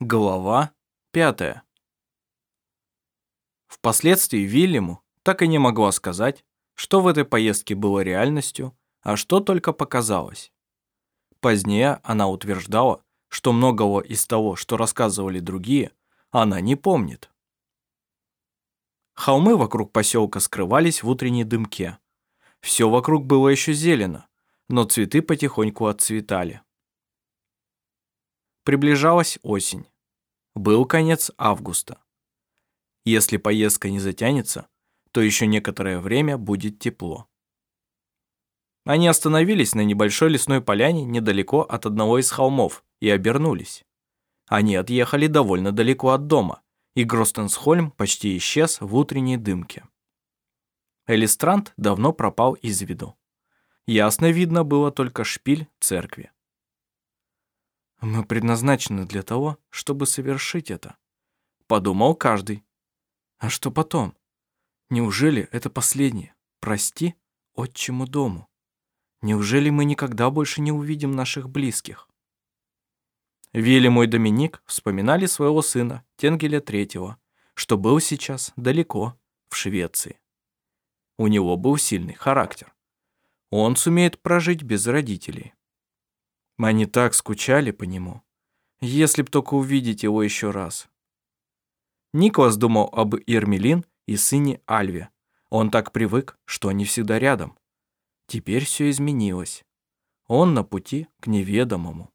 Глава пятая. Впоследствии Вильяму так и не могла сказать, что в этой поездке было реальностью, а что только показалось. Позднее она утверждала, что многого из того, что рассказывали другие, она не помнит. Холмы вокруг поселка скрывались в утренней дымке. Все вокруг было еще зелено, но цветы потихоньку отцветали. Приближалась осень. Был конец августа. Если поездка не затянется, то еще некоторое время будет тепло. Они остановились на небольшой лесной поляне недалеко от одного из холмов и обернулись. Они отъехали довольно далеко от дома, и Гростенсхольм почти исчез в утренней дымке. Элистранд давно пропал из виду. Ясно видно было только шпиль церкви. Мы предназначены для того, чтобы совершить это. Подумал каждый. А что потом? Неужели это последнее? Прости отчему дому. Неужели мы никогда больше не увидим наших близких? Вильям и Доминик вспоминали своего сына, Тенгеля Третьего, что был сейчас далеко, в Швеции. У него был сильный характер. Он сумеет прожить без родителей. Они так скучали по нему. Если б только увидеть его еще раз. Николас думал об Ермелин и сыне Альве. Он так привык, что они всегда рядом. Теперь все изменилось. Он на пути к неведомому.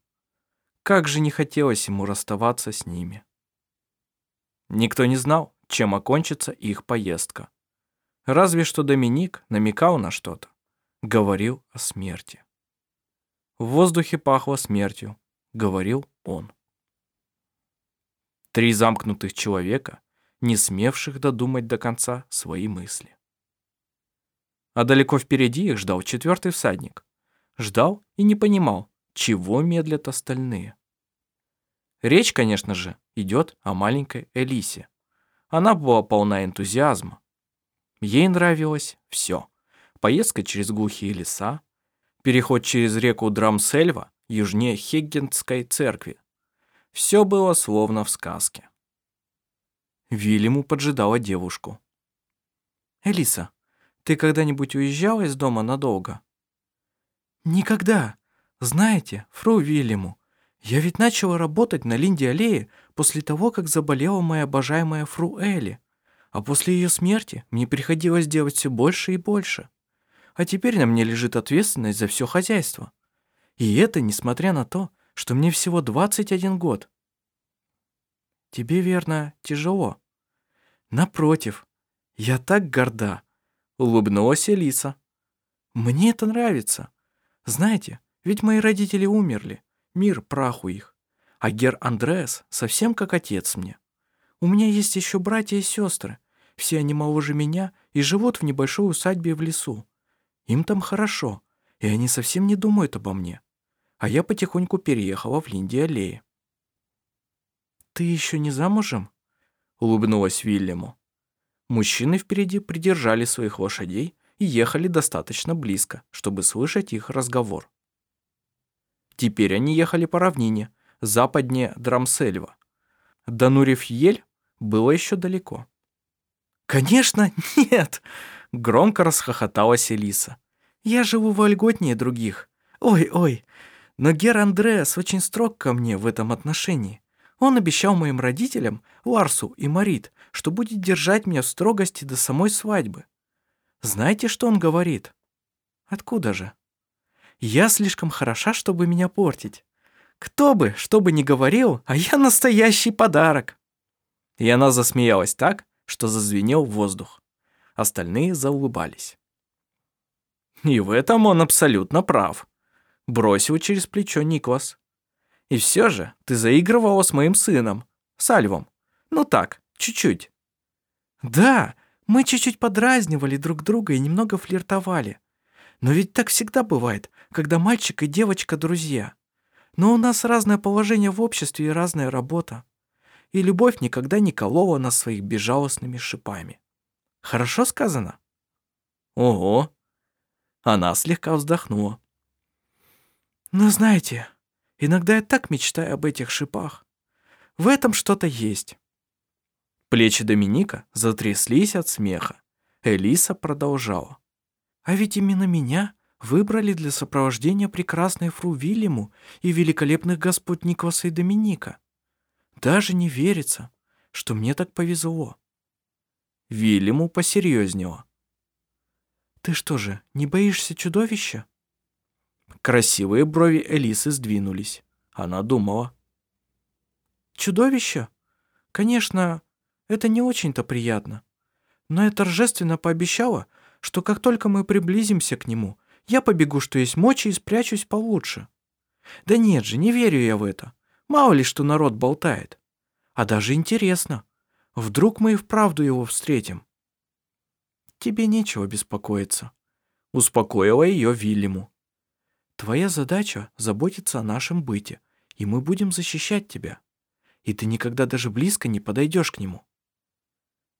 Как же не хотелось ему расставаться с ними. Никто не знал, чем окончится их поездка. Разве что Доминик намекал на что-то. Говорил о смерти. В воздухе пахло смертью, говорил он. Три замкнутых человека, не смевших додумать до конца свои мысли. А далеко впереди их ждал четвертый всадник. Ждал и не понимал, чего медлят остальные. Речь, конечно же, идет о маленькой Элисе. Она была полна энтузиазма. Ей нравилось все. Поездка через глухие леса, переход через реку Драмсельва, южнее Хеггенской церкви. Все было словно в сказке. Вильяму поджидала девушку. «Элиса, ты когда-нибудь уезжала из дома надолго?» «Никогда. Знаете, фру Вильяму, я ведь начала работать на Линде аллее после того, как заболела моя обожаемая фру Элли, а после ее смерти мне приходилось делать все больше и больше а теперь на мне лежит ответственность за все хозяйство. И это несмотря на то, что мне всего 21 год. Тебе, верно, тяжело. Напротив, я так горда, улыбнулась Элиса. Мне это нравится. Знаете, ведь мои родители умерли, мир праху их. А Гер Андреас совсем как отец мне. У меня есть еще братья и сестры. Все они моложе меня и живут в небольшой усадьбе в лесу. Им там хорошо, и они совсем не думают обо мне. А я потихоньку переехала в Линди-аллее. «Ты еще не замужем?» — улыбнулась Вильяму. Мужчины впереди придержали своих лошадей и ехали достаточно близко, чтобы слышать их разговор. Теперь они ехали по равнине, западнее Драмсельва. До Нурифьель было еще далеко. «Конечно, нет!» Громко расхохоталась Элиса. «Я живу вольготнее других. Ой-ой, но Гер Андреас очень строг ко мне в этом отношении. Он обещал моим родителям, Ларсу и Марит, что будет держать меня в строгости до самой свадьбы. Знаете, что он говорит? Откуда же? Я слишком хороша, чтобы меня портить. Кто бы, что бы ни говорил, а я настоящий подарок. И она засмеялась так, что зазвенел воздух остальные заулыбались. «И в этом он абсолютно прав», — бросил через плечо Никлас. «И все же ты заигрывала с моим сыном, Сальвом. Ну так, чуть-чуть». «Да, мы чуть-чуть подразнивали друг друга и немного флиртовали. Но ведь так всегда бывает, когда мальчик и девочка друзья. Но у нас разное положение в обществе и разная работа. И любовь никогда не колола нас своих безжалостными шипами. Хорошо сказано? Ого. Она слегка вздохнула. Но знаете, иногда я так мечтаю об этих шипах. в этом что-то есть. Плечи Доминика затряслись от смеха. Элиса продолжала. А ведь именно меня выбрали для сопровождения прекрасной фру Вильяму и великолепных господ Никваса и Доминика. Даже не верится, что мне так повезло. Вильяму посерьезнело. «Ты что же, не боишься чудовища?» Красивые брови Элисы сдвинулись. Она думала. «Чудовище? Конечно, это не очень-то приятно. Но я торжественно пообещала, что как только мы приблизимся к нему, я побегу, что есть мочи, и спрячусь получше. Да нет же, не верю я в это. Мало ли, что народ болтает. А даже интересно. Вдруг мы и вправду его встретим? Тебе нечего беспокоиться. Успокоила ее Вильяму. Твоя задача — заботиться о нашем быте, и мы будем защищать тебя. И ты никогда даже близко не подойдешь к нему.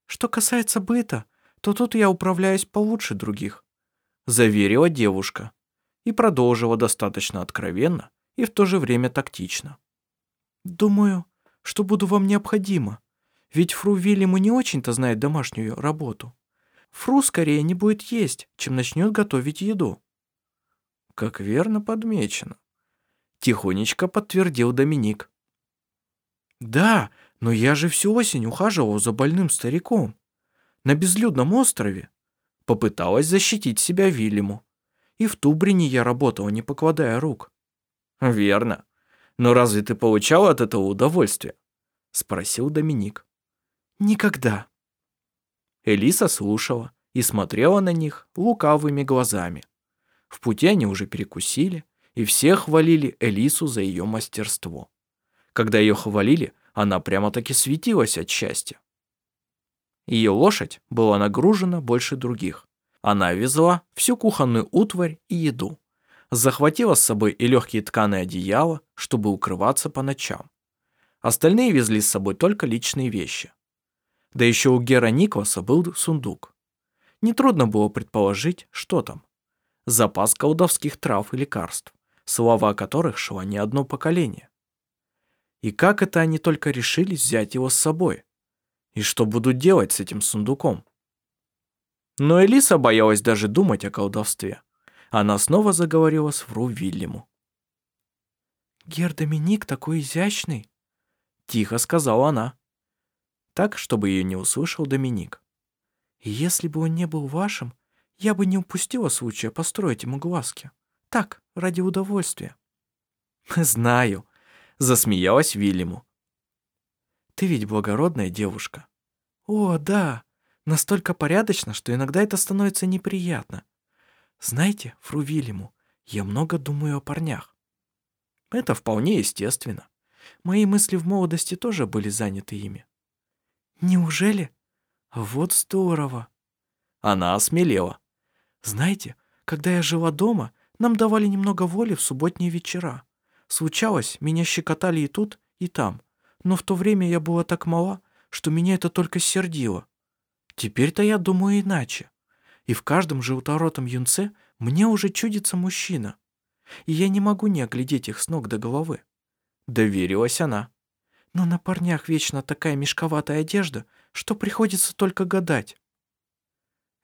Что касается быта, то тут я управляюсь получше других», — заверила девушка и продолжила достаточно откровенно и в то же время тактично. «Думаю, что буду вам необходимо, ведь фру Вильяму не очень-то знает домашнюю работу. Фру скорее не будет есть, чем начнет готовить еду». «Как верно подмечено», — тихонечко подтвердил Доминик. «Да, но я же всю осень ухаживал за больным стариком. На безлюдном острове. Попыталась защитить себя Вильяму. И в Тубрине я работала, не покладая рук. Верно. Но разве ты получал от этого удовольствие? Спросил Доминик. Никогда. Элиса слушала и смотрела на них лукавыми глазами. В пути они уже перекусили, и все хвалили Элису за ее мастерство. Когда ее хвалили, она прямо-таки светилась от счастья. Ее лошадь была нагружена больше других. Она везла всю кухонную утварь и еду. Захватила с собой и легкие тканые одеяла, чтобы укрываться по ночам. Остальные везли с собой только личные вещи. Да еще у Гера Николаса был сундук. Нетрудно было предположить, что там. Запас колдовских трав и лекарств, слова которых шла не одно поколение. И как это они только решились взять его с собой? И что будут делать с этим сундуком? Но Элиса боялась даже думать о колдовстве. Она снова заговорила с Фру Вильяму. «Гер Доминик такой изящный», — тихо сказала она. Так, чтобы ее не услышал Доминик. «И если бы он не был вашим, я бы не упустила случая построить ему глазки. Так, ради удовольствия». «Знаю», засмеялась Вильяму. Ты ведь благородная девушка. О, да, настолько порядочно, что иногда это становится неприятно. Знаете, фру Вильяму, я много думаю о парнях. Это вполне естественно. Мои мысли в молодости тоже были заняты ими. Неужели? Вот здорово. Она осмелела. Знаете, когда я жила дома, нам давали немного воли в субботние вечера. Случалось, меня щекотали и тут, и там. Но в то время я была так мала, что меня это только сердило. Теперь-то я думаю иначе. И в каждом желторотом юнце мне уже чудится мужчина. И я не могу не оглядеть их с ног до головы. Доверилась она. Но на парнях вечно такая мешковатая одежда, что приходится только гадать.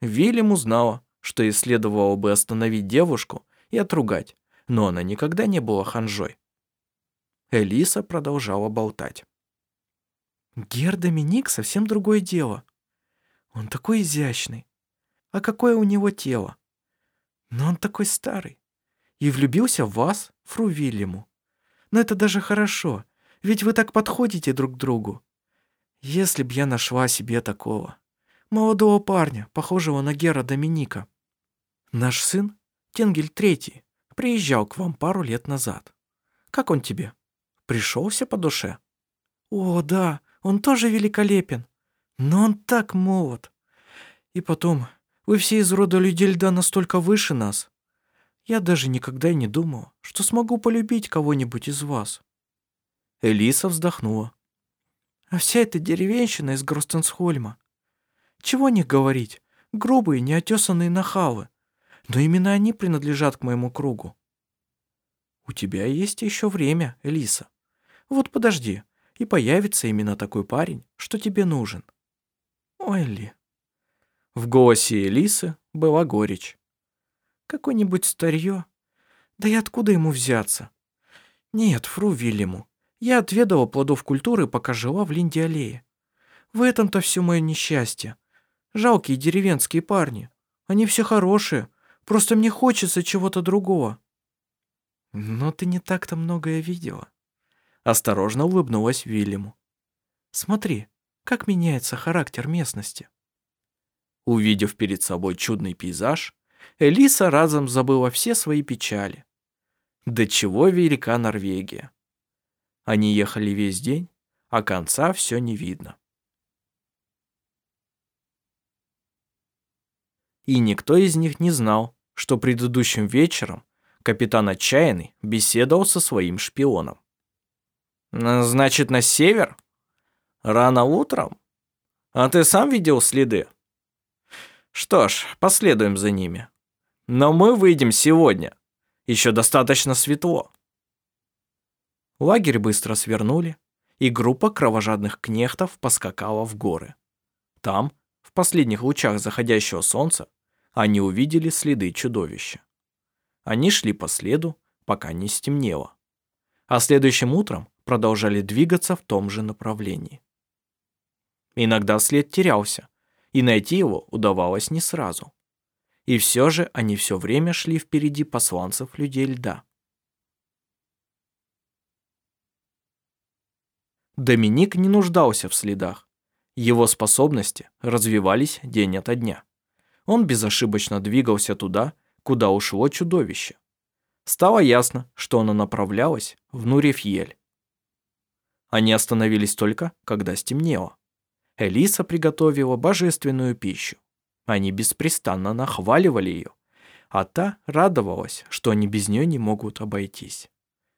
Вильям узнала, что ей следовало бы остановить девушку и отругать, но она никогда не была ханжой. Элиса продолжала болтать. Гер Доминик совсем другое дело. Он такой изящный. А какое у него тело? Но он такой старый. И влюбился в вас, фру Вильяму. Но это даже хорошо, ведь вы так подходите друг к другу. Если б я нашла себе такого. Молодого парня, похожего на Гера Доминика. Наш сын, Тенгель Третий, приезжал к вам пару лет назад. Как он тебе? Пришелся по душе? О, да, он тоже великолепен. Но он так молод. И потом, вы все из рода людей льда настолько выше нас. Я даже никогда и не думал, что смогу полюбить кого-нибудь из вас. Элиса вздохнула. А вся эта деревенщина из Гростенсхольма. Чего не говорить, грубые, неотесанные нахалы но именно они принадлежат к моему кругу. У тебя есть еще время, Элиса. Вот подожди, и появится именно такой парень, что тебе нужен. Ой, Ли. В голосе Элисы была горечь. Какое-нибудь старье. Да и откуда ему взяться? Нет, фру Вильяму. Я отведала плодов культуры, пока жила в Линде-аллее. В этом-то все мое несчастье. Жалкие деревенские парни. Они все хорошие. Просто мне хочется чего-то другого. Но ты не так-то многое видела. Осторожно улыбнулась Вильяму. Смотри, как меняется характер местности. Увидев перед собой чудный пейзаж, Элиса разом забыла все свои печали. До чего велика Норвегия. Они ехали весь день, а конца все не видно. И никто из них не знал, что предыдущим вечером капитан Отчаянный беседовал со своим шпионом. «Значит, на север? Рано утром? А ты сам видел следы?» «Что ж, последуем за ними. Но мы выйдем сегодня. Еще достаточно светло». Лагерь быстро свернули, и группа кровожадных кнехтов поскакала в горы. Там, в последних лучах заходящего солнца, они увидели следы чудовища. Они шли по следу, пока не стемнело. А следующим утром продолжали двигаться в том же направлении. Иногда след терялся, и найти его удавалось не сразу. И все же они все время шли впереди посланцев людей льда. Доминик не нуждался в следах. Его способности развивались день ото дня. Он безошибочно двигался туда, куда ушло чудовище. Стало ясно, что оно направлялось в Нурефьель. Они остановились только, когда стемнело. Элиса приготовила божественную пищу. Они беспрестанно нахваливали ее, а та радовалась, что они без нее не могут обойтись.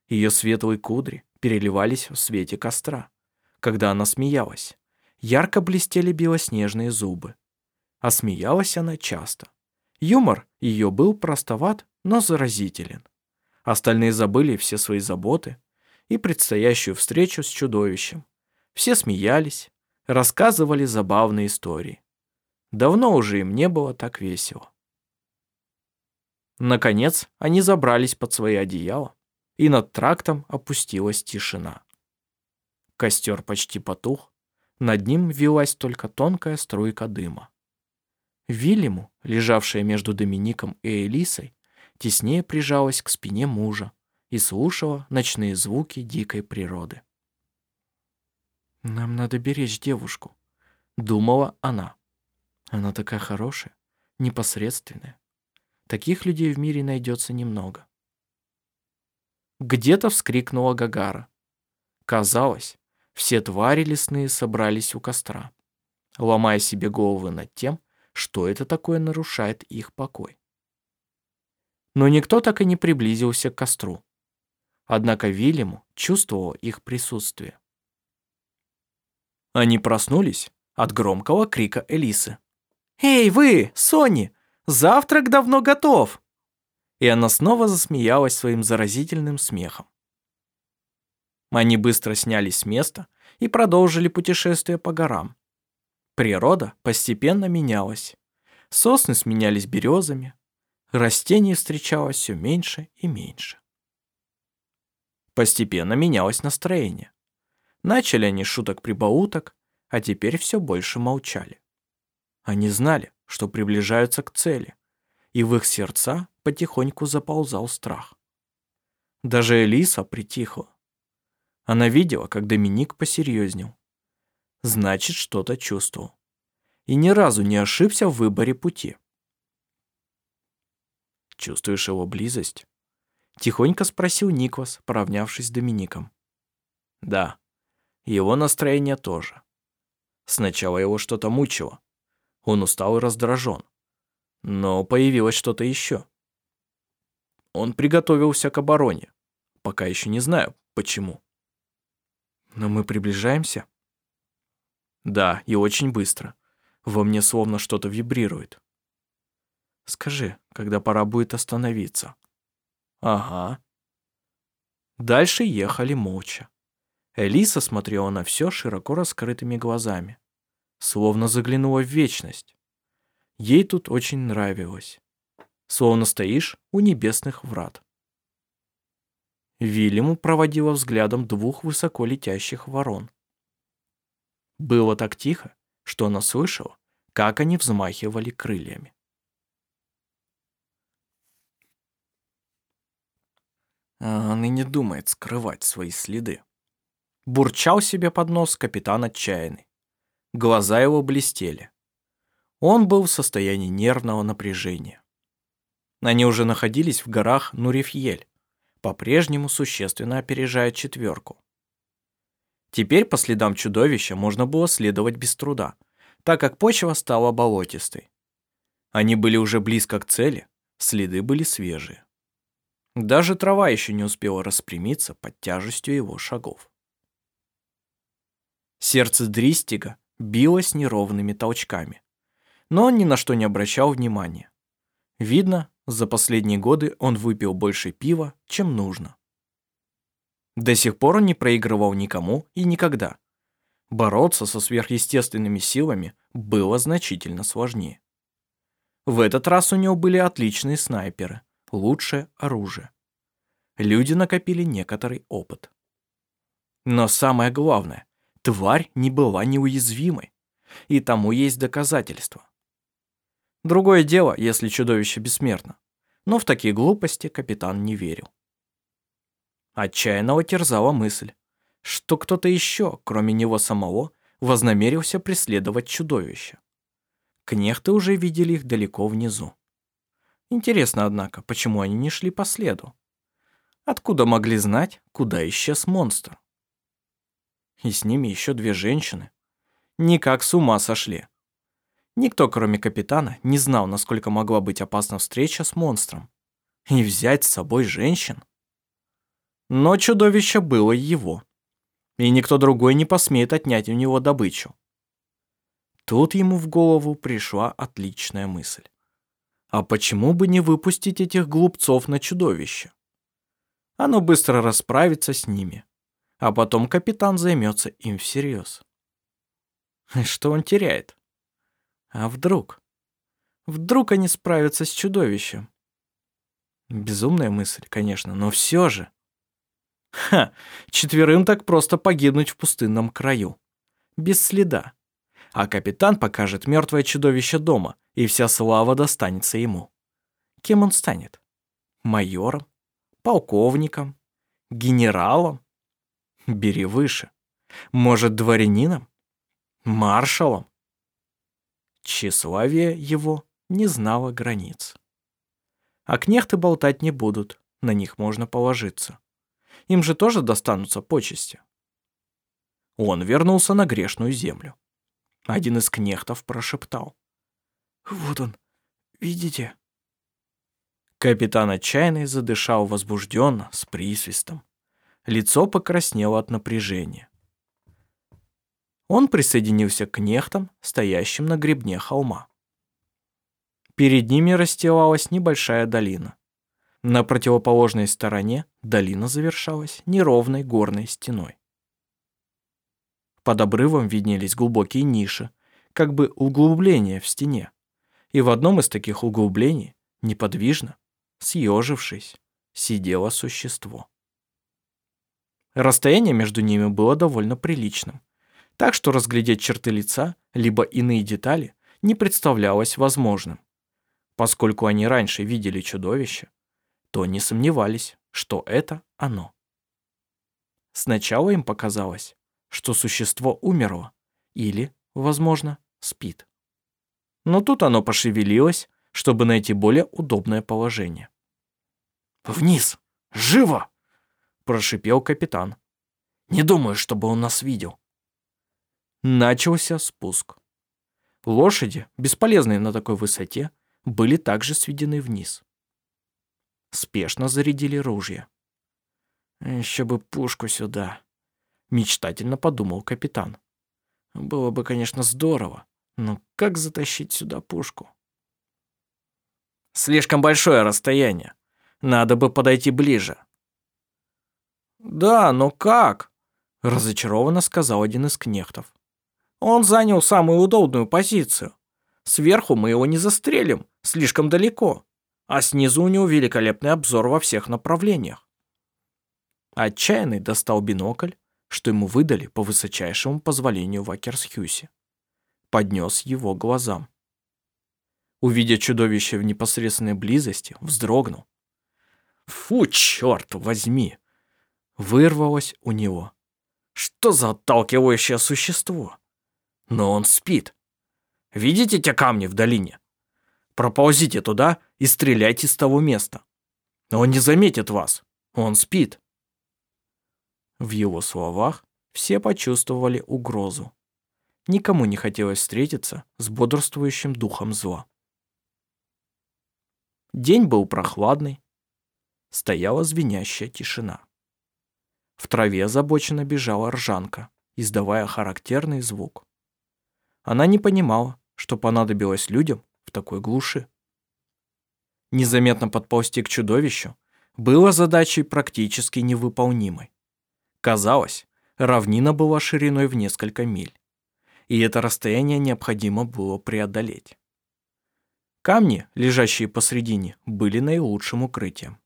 Ее светлые кудри переливались в свете костра, когда она смеялась. Ярко блестели белоснежные зубы а смеялась она часто. Юмор ее был простоват, но заразителен. Остальные забыли все свои заботы и предстоящую встречу с чудовищем. Все смеялись, рассказывали забавные истории. Давно уже им не было так весело. Наконец, они забрались под свои одеяла, и над трактом опустилась тишина. Костер почти потух, над ним вилась только тонкая струйка дыма. Вильяму, лежавшая между Домиником и Элисой, теснее прижалась к спине мужа и слушала ночные звуки дикой природы. «Нам надо беречь девушку», — думала она. «Она такая хорошая, непосредственная. Таких людей в мире найдется немного». Где-то вскрикнула Гагара. Казалось, все твари лесные собрались у костра, ломая себе головы над тем, что это такое нарушает их покой. Но никто так и не приблизился к костру. Однако Вильяму чувствовал их присутствие. Они проснулись от громкого крика Элисы. «Эй, вы, Сони, завтрак давно готов!» И она снова засмеялась своим заразительным смехом. Они быстро снялись с места и продолжили путешествие по горам, Природа постепенно менялась. Сосны сменялись березами, растений встречалось все меньше и меньше. Постепенно менялось настроение. Начали они шуток-прибауток, а теперь все больше молчали. Они знали, что приближаются к цели, и в их сердца потихоньку заползал страх. Даже Элиса притихла. Она видела, как Доминик посерьезнел значит, что-то чувствовал. И ни разу не ошибся в выборе пути. «Чувствуешь его близость?» Тихонько спросил Никвас, поравнявшись с Домиником. «Да, его настроение тоже. Сначала его что-то мучило. Он устал и раздражен. Но появилось что-то еще. Он приготовился к обороне. Пока еще не знаю, почему. Но мы приближаемся. Да, и очень быстро. Во мне словно что-то вибрирует. Скажи, когда пора будет остановиться? Ага. Дальше ехали молча. Элиса смотрела на все широко раскрытыми глазами, словно заглянула в вечность. Ей тут очень нравилось. Словно стоишь у небесных врат. Вильяму проводила взглядом двух высоко летящих ворон. Было так тихо, что она слышала, как они взмахивали крыльями. А не думает скрывать свои следы. Бурчал себе под нос капитан отчаянный. Глаза его блестели. Он был в состоянии нервного напряжения. Они уже находились в горах Нурифьель, по-прежнему существенно опережая четверку. Теперь по следам чудовища можно было следовать без труда, так как почва стала болотистой. Они были уже близко к цели, следы были свежие. Даже трава еще не успела распрямиться под тяжестью его шагов. Сердце Дристига билось неровными толчками но он ни на что не обращал внимания. Видно, за последние годы он выпил больше пива, чем нужно. До сих пор он не проигрывал никому и никогда. Бороться со сверхъестественными силами было значительно сложнее. В этот раз у него были отличные снайперы, лучшее оружие. Люди накопили некоторый опыт. Но самое главное, тварь не была неуязвимой, и тому есть доказательства. Другое дело, если чудовище бессмертно. Но в такие глупости капитан не верил. Отчаянного терзала мысль, что кто-то еще, кроме него самого, вознамерился преследовать чудовище. Кнехты уже видели их далеко внизу. Интересно, однако, почему они не шли по следу? Откуда могли знать, куда исчез монстр? И с ними еще две женщины. Никак с ума сошли. Никто, кроме капитана, не знал, насколько могла быть опасна встреча с монстром. И взять с собой женщин. Но чудовище было его. И никто другой не посмеет отнять у него добычу. Тут ему в голову пришла отличная мысль. А почему бы не выпустить этих глупцов на чудовище? Оно быстро расправится с ними, а потом капитан займется им всерьез. Что он теряет? А вдруг? Вдруг они справятся с чудовищем? Безумная мысль, конечно, но все же. Ха, четверым так просто погибнуть в пустынном краю. Без следа. А капитан покажет мертвое чудовище дома, и вся слава достанется ему. Кем он станет? Майором? Полковником? Генералом? Бери выше. Может, дворянином? Маршалом? Тщеславие его не знало границ. А кнехты болтать не будут, на них можно положиться. Им же тоже достанутся почести. Он вернулся на грешную землю. Один из кнехтов прошептал. «Вот он, видите?» Капитан отчаянный задышал возбужденно, с присвистом. Лицо покраснело от напряжения он присоединился к кнехтам, стоящим на гребне холма. Перед ними расстилалась небольшая долина. На противоположной стороне долина завершалась неровной горной стеной. Под обрывом виднелись глубокие ниши, как бы углубления в стене. И в одном из таких углублений, неподвижно, съежившись, сидело существо. Расстояние между ними было довольно приличным, так что разглядеть черты лица, либо иные детали, не представлялось возможным. Поскольку они раньше видели чудовище, то не сомневались, что это оно. Сначала им показалось, что существо умерло или, возможно, спит. Но тут оно пошевелилось, чтобы найти более удобное положение. «Вниз! Живо!» – прошипел капитан. «Не думаю, чтобы он нас видел. Начался спуск. Лошади, бесполезные на такой высоте, были также сведены вниз. Спешно зарядили ружья. «Еще бы пушку сюда», — мечтательно подумал капитан. «Было бы, конечно, здорово, но как затащить сюда пушку?» «Слишком большое расстояние. Надо бы подойти ближе». «Да, но как?» Разочарованно сказал один из кнехтов. Он занял самую удобную позицию. Сверху мы его не застрелим, слишком далеко, а снизу у него великолепный обзор во всех направлениях. Отчаянный достал бинокль, что ему выдали по высочайшему позволению в Акерсхюсе. Поднес его глазам. Увидя чудовище в непосредственной близости, вздрогнул. «Фу, черт возьми!» Вырвалось у него. «Что за отталкивающее существо?» Но он спит. Видите те камни в долине? Проползите туда и стреляйте с того места. Он не заметит вас. Он спит. В его словах все почувствовали угрозу. Никому не хотелось встретиться с бодрствующим духом зла. День был прохладный. Стояла звенящая тишина. В траве озабоченно бежала ржанка, издавая характерный звук. Она не понимала, что понадобилось людям в такой глуши. Незаметно подползти к чудовищу было задачей практически невыполнимой. Казалось, равнина была шириной в несколько миль, и это расстояние необходимо было преодолеть. Камни, лежащие посредине, были наилучшим укрытием.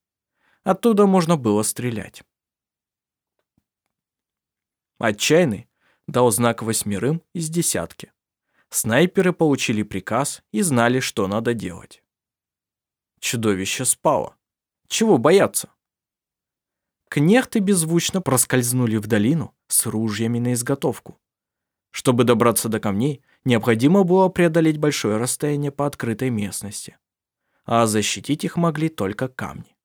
Оттуда можно было стрелять. Отчаянный дал знак восьмерым из десятки, Снайперы получили приказ и знали, что надо делать. Чудовище спало. Чего бояться? Кнехты беззвучно проскользнули в долину с ружьями на изготовку. Чтобы добраться до камней, необходимо было преодолеть большое расстояние по открытой местности, а защитить их могли только камни.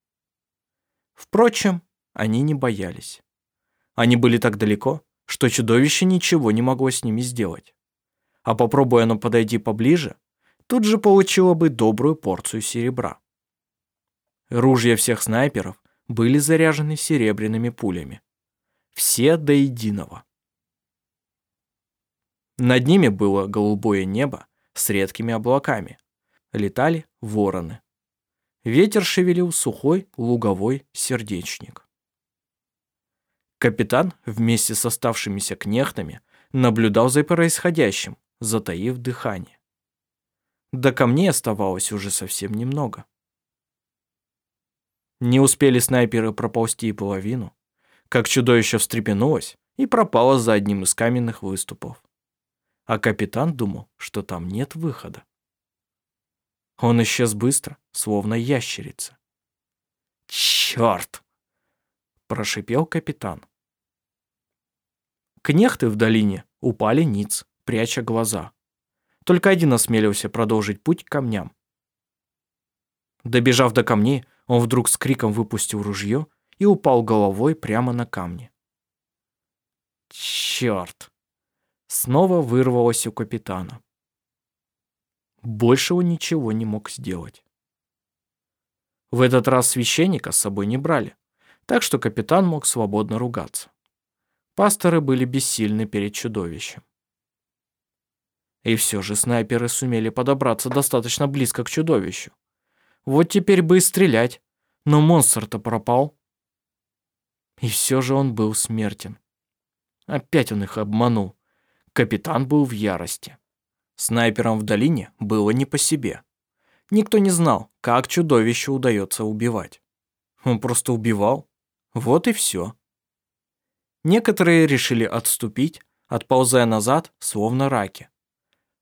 Впрочем, они не боялись. Они были так далеко, что чудовище ничего не могло с ними сделать а попробуя оно подойти поближе, тут же получила бы добрую порцию серебра. Ружья всех снайперов были заряжены серебряными пулями. Все до единого. Над ними было голубое небо с редкими облаками. Летали вороны. Ветер шевелил сухой луговой сердечник. Капитан вместе с оставшимися кнехтами наблюдал за происходящим, затаив дыхание. До камней оставалось уже совсем немного. Не успели снайперы проползти и половину, как чудовище встрепенулось и пропало за одним из каменных выступов. А капитан думал, что там нет выхода. Он исчез быстро, словно ящерица. «Чёрт!» – прошипел капитан. Кнехты в долине упали ниц пряча глаза. Только один осмелился продолжить путь к камням. Добежав до камней, он вдруг с криком выпустил ружье и упал головой прямо на камни. Черт! Снова вырвалось у капитана. Больше он ничего не мог сделать. В этот раз священника с собой не брали, так что капитан мог свободно ругаться. Пасторы были бессильны перед чудовищем. И все же снайперы сумели подобраться достаточно близко к чудовищу. Вот теперь бы и стрелять, но монстр-то пропал. И все же он был смертен. Опять он их обманул. Капитан был в ярости. Снайперам в долине было не по себе. Никто не знал, как чудовищу удается убивать. Он просто убивал. Вот и все. Некоторые решили отступить, отползая назад, словно раки.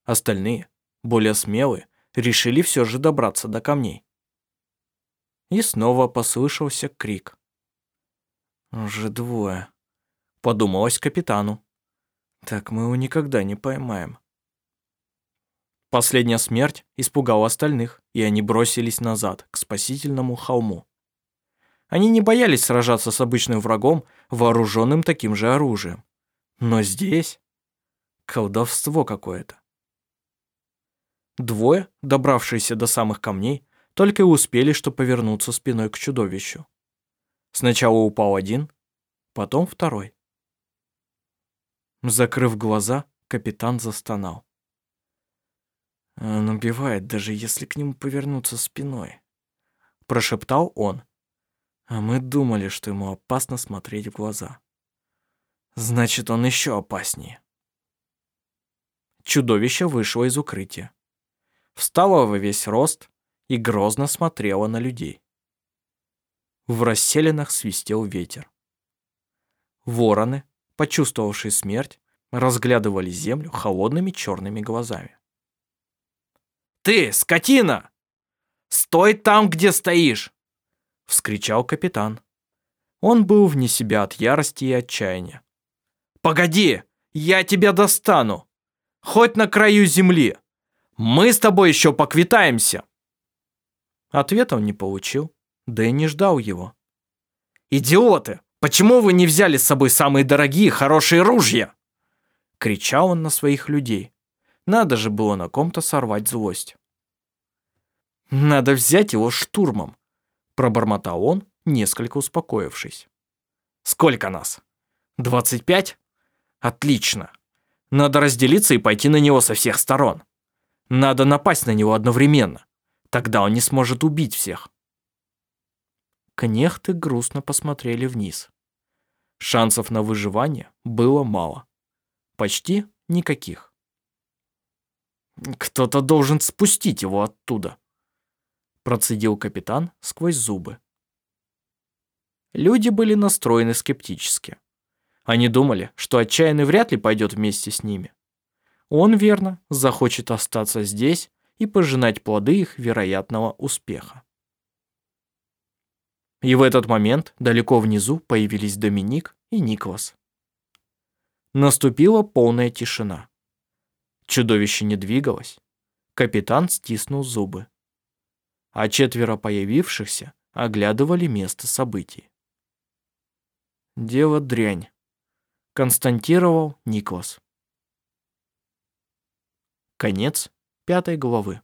Остальные, более смелые, решили все же добраться до камней. И снова послышался крик. «Уже двое», — подумалось капитану. «Так мы его никогда не поймаем». Последняя смерть испугала остальных, и они бросились назад, к спасительному холму. Они не боялись сражаться с обычным врагом, вооруженным таким же оружием. Но здесь колдовство какое-то. Двое, добравшиеся до самых камней, только и успели, что повернуться спиной к чудовищу. Сначала упал один, потом второй. Закрыв глаза, капитан застонал. «Он убивает, даже если к нему повернуться спиной», — прошептал он. А мы думали, что ему опасно смотреть в глаза. Значит, он еще опаснее. Чудовище вышло из укрытия. Встало во весь рост и грозно смотрело на людей. В расселенных свистел ветер. Вороны, почувствовавшие смерть, разглядывали землю холодными черными глазами. «Ты, скотина! Стой там, где стоишь!» — вскричал капитан. Он был вне себя от ярости и отчаяния. «Погоди! Я тебя достану! Хоть на краю земли! Мы с тобой еще поквитаемся!» Ответа он не получил, да и не ждал его. «Идиоты! Почему вы не взяли с собой самые дорогие хорошие ружья?» Кричал он на своих людей. Надо же было на ком-то сорвать злость. «Надо взять его штурмом», пробормотал он, несколько успокоившись. «Сколько нас? Двадцать пять? Отлично. Надо разделиться и пойти на него со всех сторон. Надо напасть на него одновременно. Тогда он не сможет убить всех». Кнехты грустно посмотрели вниз. Шансов на выживание было мало. Почти никаких. «Кто-то должен спустить его оттуда», процедил капитан сквозь зубы. Люди были настроены скептически. Они думали, что отчаянный вряд ли пойдет вместе с ними. Он, верно, захочет остаться здесь и пожинать плоды их вероятного успеха. И в этот момент далеко внизу появились Доминик и Никлас. Наступила полная тишина. Чудовище не двигалось. Капитан стиснул зубы. А четверо появившихся оглядывали место событий. «Дело дрянь», — константировал Никлас. Конец пятой главы.